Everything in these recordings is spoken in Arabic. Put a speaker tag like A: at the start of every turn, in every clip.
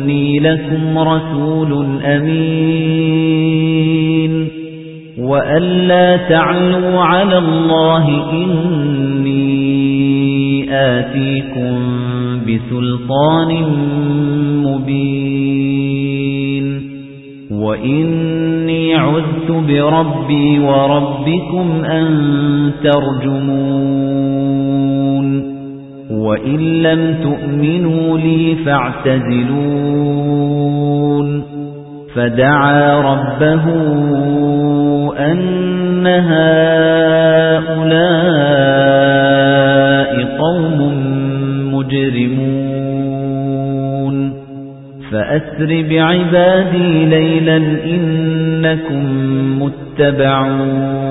A: إني لكم رسول أمين. وألا تعلوا على الله إني آتيكم بسلطان مبين. وإني عذت بربي وربكم أن ترجمون. وإن لم تؤمنوا لي فاعتزلون فدعا ربه أن هؤلاء قوم مجرمون فأسر بعبادي ليلا إنكم متبعون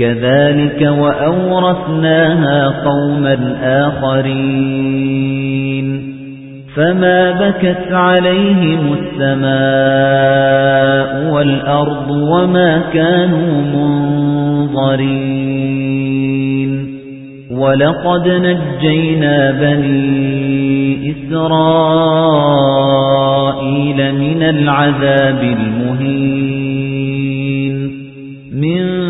A: كذلك وأورثناها قوما آخرين. فما بكت عليهم السماء والأرض وما كانوا منظرين. ولقد نجينا بني إسرائيل من العذاب المهين. من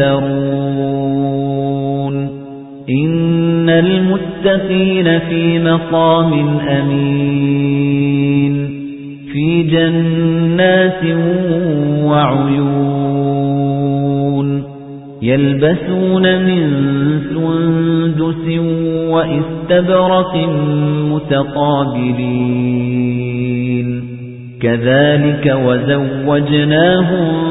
A: تمترون إن المتقين في مقام أمين في جنات وعيون يلبسون من سندس وإستبرق متقابلين كذلك وزوجناهم